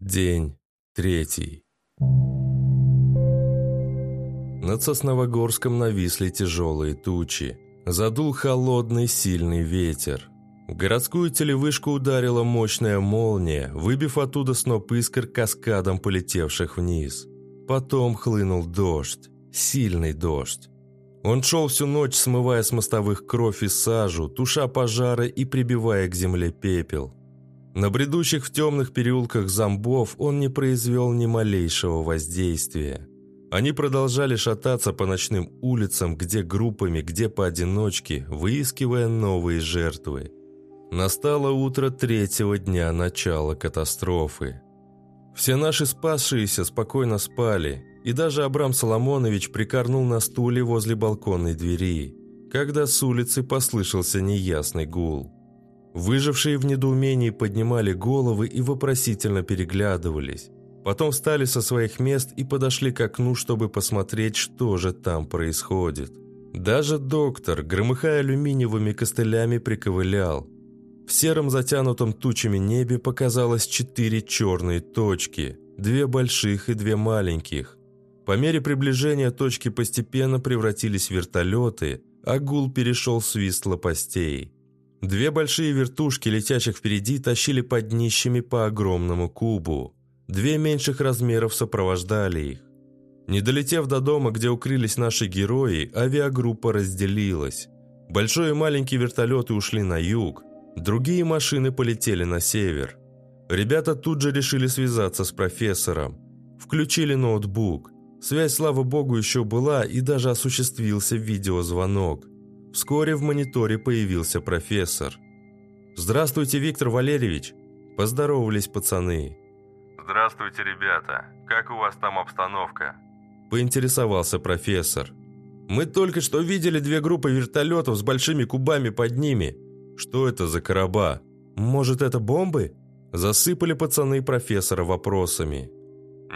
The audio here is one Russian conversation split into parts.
День третий. Над Сосновогорском нависли тяжелые тучи. Задул холодный сильный ветер. Городскую телевышку ударила мощная молния, выбив оттуда сноп искр каскадом полетевших вниз. Потом хлынул дождь. Сильный дождь. Он шел всю ночь, смывая с мостовых кровь и сажу, туша пожары и прибивая к земле пепел. На бредущих в темных переулках зомбов он не произвел ни малейшего воздействия. Они продолжали шататься по ночным улицам, где группами, где поодиночке, выискивая новые жертвы. Настало утро третьего дня начала катастрофы. Все наши спасшиеся спокойно спали, и даже Абрам Соломонович прикорнул на стуле возле балконной двери, когда с улицы послышался неясный гул. Выжившие в недоумении поднимали головы и вопросительно переглядывались. Потом встали со своих мест и подошли к окну, чтобы посмотреть, что же там происходит. Даже доктор, громыхая алюминиевыми костылями, приковылял. В сером затянутом тучами небе показалось четыре черные точки, две больших и две маленьких. По мере приближения точки постепенно превратились в вертолеты, а гул перешел в свист лопастей. Две большие вертушки, летящих впереди, тащили под днищами по огромному кубу. Две меньших размеров сопровождали их. Не долетев до дома, где укрылись наши герои, авиагруппа разделилась. Большой и маленький вертолеты ушли на юг, другие машины полетели на север. Ребята тут же решили связаться с профессором. Включили ноутбук. Связь, слава богу, еще была и даже осуществился видеозвонок. Вскоре в мониторе появился профессор. «Здравствуйте, Виктор Валерьевич!» Поздоровались пацаны. «Здравствуйте, ребята! Как у вас там обстановка?» Поинтересовался профессор. «Мы только что видели две группы вертолетов с большими кубами под ними. Что это за короба? Может, это бомбы?» Засыпали пацаны профессора вопросами.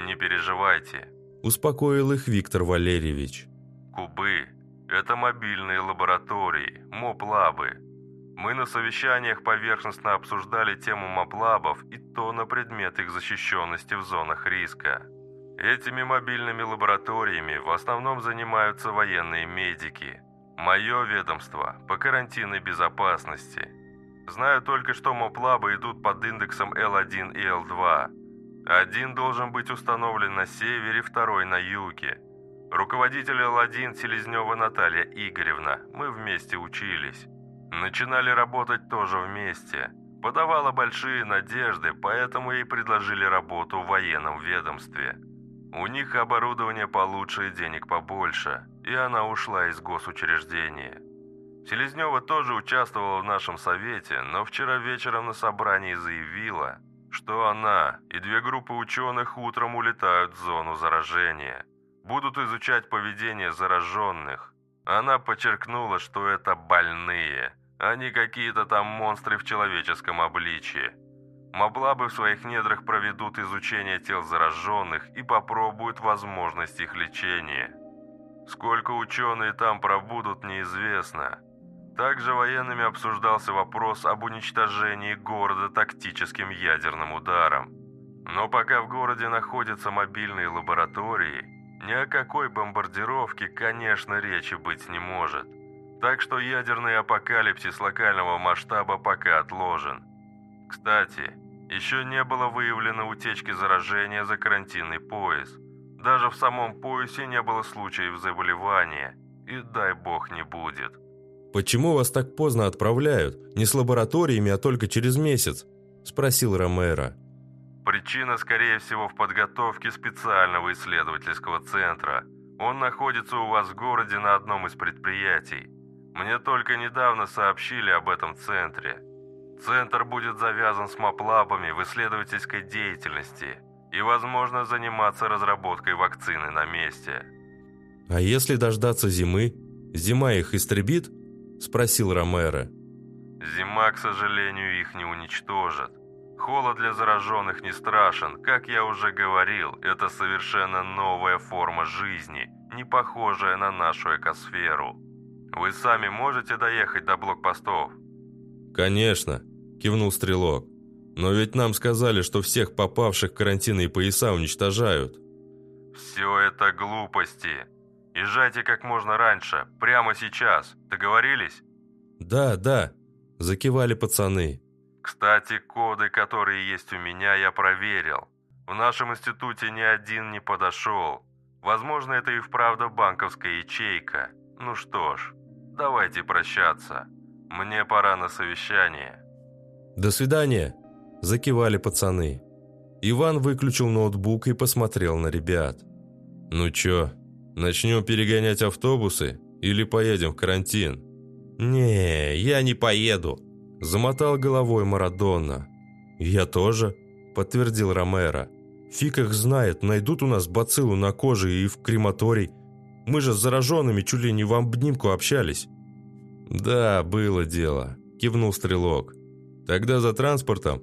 «Не переживайте», – успокоил их Виктор Валерьевич. «Кубы это мобильные лаборатории, МОБ-лабы. Мы на совещаниях поверхностно обсуждали тему МОБ-лабов и то на предмет их защищенности в зонах риска. Этими мобильными лабораториями в основном занимаются военные медики. Мое ведомство по карантинной безопасности. Знаю только, что МОБ-лабы идут под индексом L1 и L2. Один должен быть установлен на севере, второй на юге. Руководитель Л1 Селезнева Наталья Игоревна. Мы вместе учились. Начинали работать тоже вместе. Подавала большие надежды, поэтому ей предложили работу в военном ведомстве. У них оборудование получше и денег побольше, и она ушла из госучреждения. Селезнева тоже участвовала в нашем совете, но вчера вечером на собрании заявила, что она и две группы ученых утром улетают в зону заражения – будут изучать поведение зараженных. Она подчеркнула, что это больные, а не какие-то там монстры в человеческом обличии. Маблабы в своих недрах проведут изучение тел зараженных и попробуют возможность их лечения. Сколько ученые там пробудут, неизвестно. Также военными обсуждался вопрос об уничтожении города тактическим ядерным ударом. Но пока в городе находятся мобильные лаборатории, ни о какой бомбардировке, конечно, речи быть не может. Так что ядерный апокалипсис локального масштаба пока отложен. Кстати, еще не было выявлено утечки заражения за карантинный пояс. Даже в самом поясе не было случаев заболевания. И дай бог не будет. «Почему вас так поздно отправляют? Не с лабораториями, а только через месяц?» – спросил Ромеро. Причина, скорее всего, в подготовке специального исследовательского центра. Он находится у вас в городе на одном из предприятий. Мне только недавно сообщили об этом центре. Центр будет завязан с маплабами в исследовательской деятельности и, возможно, заниматься разработкой вакцины на месте. «А если дождаться зимы? Зима их истребит?» – спросил Ромеро. «Зима, к сожалению, их не уничтожит. Холод для зараженных не страшен. Как я уже говорил, это совершенно новая форма жизни, не похожая на нашу экосферу. Вы сами можете доехать до блокпостов? Конечно, кивнул Стрелок. Но ведь нам сказали, что всех попавших в карантинные пояса уничтожают». «Все это глупости. Езжайте как можно раньше, прямо сейчас. Договорились?» «Да, да», – закивали пацаны. «Кстати, коды, которые есть у меня, я проверил. В нашем институте ни один не подошел. Возможно, это и вправду банковская ячейка. Ну что ж, давайте прощаться. Мне пора на совещание». «До свидания», – закивали пацаны. Иван выключил ноутбук и посмотрел на ребят. «Ну чё, начнем перегонять автобусы или поедем в карантин?» «Не, я не поеду», – замотал головой Марадонна. «Я тоже», – подтвердил Ромеро. «Фиг их знает, найдут у нас бациллу на коже и в крематорий. Мы же с зараженными чуть ли не в обнимку общались». «Да, было дело», – кивнул Стрелок. «Тогда за транспортом?»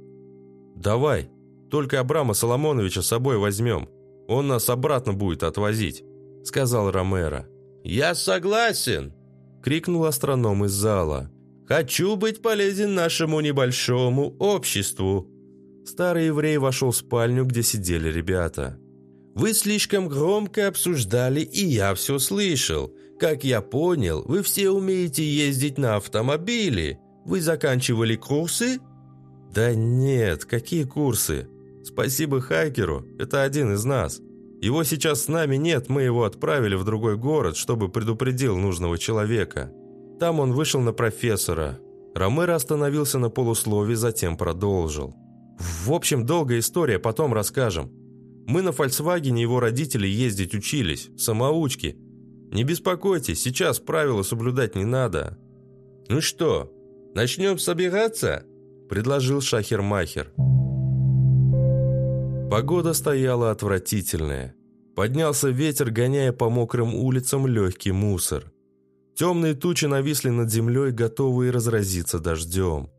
«Давай, только Абрама Соломоновича с собой возьмем. Он нас обратно будет отвозить», – сказал Ромеро. «Я согласен!» – крикнул астроном из зала. «Хочу быть полезен нашему небольшому обществу!» Старый еврей вошел в спальню, где сидели ребята. «Вы слишком громко обсуждали, и я все слышал. Как я понял, вы все умеете ездить на автомобиле. Вы заканчивали курсы?» «Да нет, какие курсы? Спасибо Хайкеру, это один из нас. Его сейчас с нами нет, мы его отправили в другой город, чтобы предупредил нужного человека. Там он вышел на профессора. Ромеро остановился на полуслове, затем продолжил. В общем, долгая история, потом расскажем. Мы на «Фольксвагене» его родители ездить учились, самоучки. Не беспокойтесь, сейчас правила соблюдать не надо. «Ну что, начнем собираться?» – предложил Шахермахер. Погода стояла отвратительная. Поднялся ветер, гоняя по мокрым улицам легкий мусор. Темные тучи нависли над землей, готовые разразиться дождем.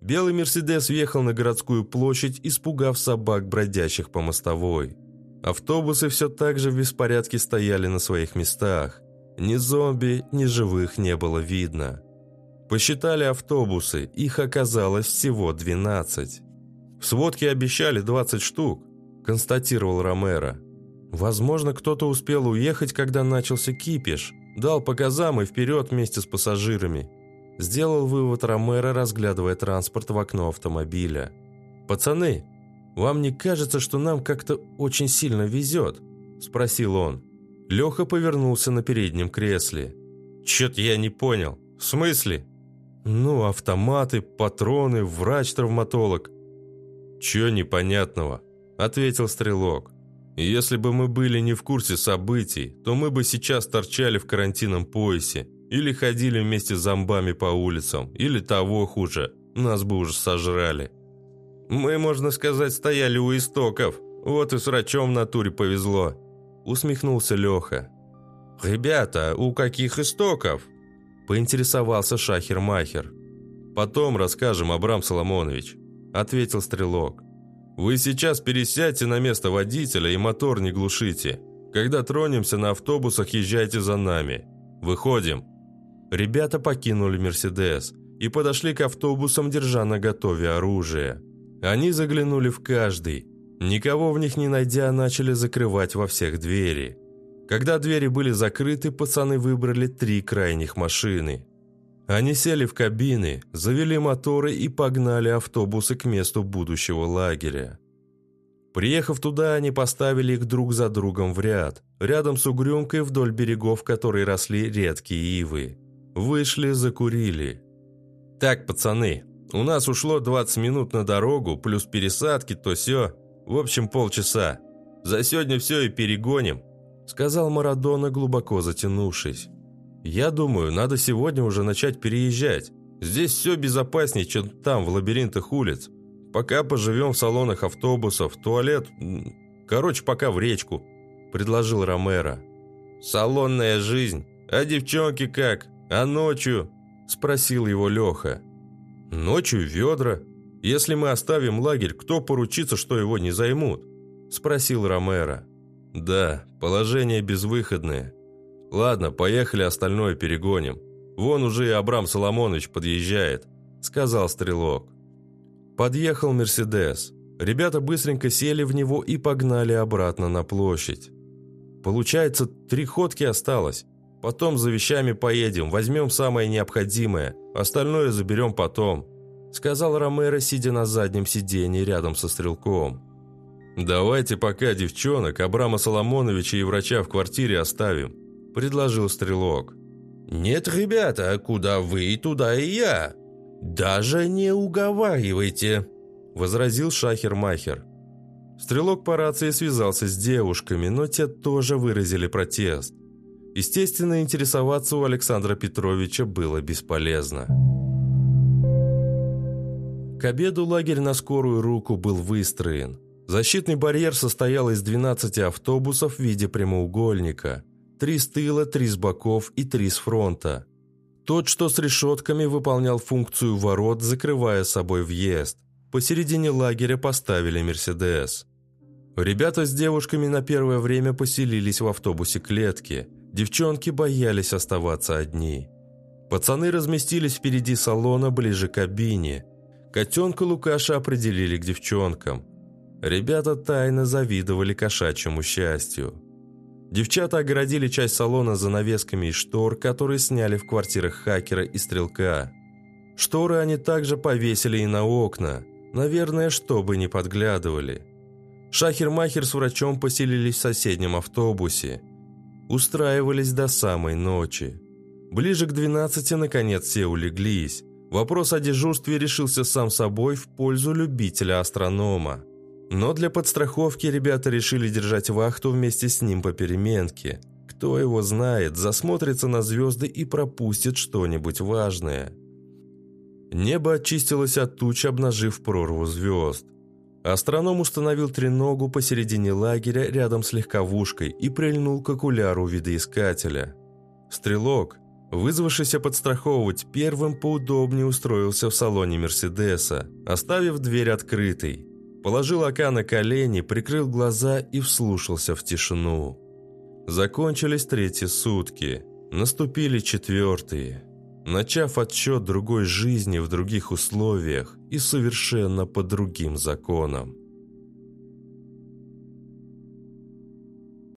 Белый «Мерседес» въехал на городскую площадь, испугав собак, бродящих по мостовой. Автобусы все так же в беспорядке стояли на своих местах. Ни зомби, ни живых не было видно. Посчитали автобусы, их оказалось всего 12. В сводке обещали 20 штук, констатировал Ромеро. Возможно, кто-то успел уехать, когда начался кипиш, дал по газам и вперед вместе с пассажирами. Сделал вывод Ромеро, разглядывая транспорт в окно автомобиля. «Пацаны, вам не кажется, что нам как-то очень сильно везет?» – спросил он. Леха повернулся на переднем кресле. «Чё-то я не понял. В смысле?» «Ну, автоматы, патроны, врач-травматолог». «Чё непонятного?» – ответил Стрелок. «Если бы мы были не в курсе событий, то мы бы сейчас торчали в карантинном поясе или ходили вместе с зомбами по улицам, или того хуже, нас бы уже сожрали». «Мы, можно сказать, стояли у истоков, вот и с врачом в натуре повезло», – усмехнулся Леха. «Ребята, у каких истоков?» поинтересовался Шахер-Махер. «Потом расскажем, Абрам Соломонович», – ответил Стрелок. «Вы сейчас пересядьте на место водителя и мотор не глушите. Когда тронемся на автобусах, езжайте за нами. Выходим». Ребята покинули «Мерседес» и подошли к автобусам, держа на готове оружие. Они заглянули в каждый. Никого в них не найдя, начали закрывать во всех двери. Когда двери были закрыты, пацаны выбрали три крайних машины. Они сели в кабины, завели моторы и погнали автобусы к месту будущего лагеря. Приехав туда, они поставили их друг за другом в ряд, рядом с угрюмкой вдоль берегов, которой росли редкие ивы. Вышли, закурили. «Так, пацаны, у нас ушло 20 минут на дорогу, плюс пересадки, то все. В общем, полчаса. За сегодня все и перегоним сказал Марадона, глубоко затянувшись. «Я думаю, надо сегодня уже начать переезжать. Здесь все безопаснее, чем там, в лабиринтах улиц. Пока поживем в салонах автобусов, туалет... Короче, пока в речку», – предложил Ромеро. «Салонная жизнь. А девчонки как? А ночью?» – спросил его Леха. «Ночью ведра. Если мы оставим лагерь, кто поручится, что его не займут?» – спросил Ромеро. «Да, положение безвыходное. Ладно, поехали остальное перегоним. Вон уже и Абрам Соломонович подъезжает», — сказал Стрелок. Подъехал «Мерседес». Ребята быстренько сели в него и погнали обратно на площадь. Получается, три ходки осталось. Потом за вещами поедем, возьмем самое необходимое, остальное заберем потом», сказал Ромеро, сидя на заднем сиденье рядом со Стрелковым. «Давайте пока девчонок, Абрама Соломоновича и врача в квартире оставим», предложил Стрелок. «Нет, ребята, куда вы, туда и я. Даже не уговаривайте», возразил Шахер-Махер. Стрелок по рации связался с девушками, но те тоже выразили протест. Естественно, интересоваться у Александра Петровича было бесполезно. К обеду лагерь на скорую руку был выстроен. Защитный барьер состоял из 12 автобусов в виде прямоугольника. Три с тыла, три с боков и три с фронта. Тот, что с решетками, выполнял функцию ворот, закрывая собой въезд. Посередине лагеря поставили «Мерседес». Ребята с девушками на первое время поселились в автобусе клетки. Девчонки боялись оставаться одни. Пацаны разместились впереди салона, ближе к кабине. Котенка Лукаша определили к девчонкам. Ребята тайно завидовали кошачьему счастью. Девчата огородили часть салона занавесками из штор, которые сняли в квартирах хакера и стрелка. Шторы они также повесили и на окна. Наверное, чтобы не подглядывали. Шахер-махер с врачом поселились в соседнем автобусе. Устраивались до самой ночи. Ближе к 12 наконец все улеглись. Вопрос о дежурстве решился сам собой в пользу любителя-астронома. Но для подстраховки ребята решили держать вахту вместе с ним по переменке. Кто его знает, засмотрится на звезды и пропустит что-нибудь важное. Небо очистилось от туч, обнажив прорву звезд. Астроном установил треногу посередине лагеря рядом с легковушкой и прильнул к окуляру видоискателя. Стрелок, вызвавшийся подстраховывать первым, поудобнее устроился в салоне «Мерседеса», оставив дверь открытой. Положил ока на колени, прикрыл глаза и вслушался в тишину. Закончились третьи сутки, наступили четвертые – начав отсчет другой жизни в других условиях и совершенно по другим законам.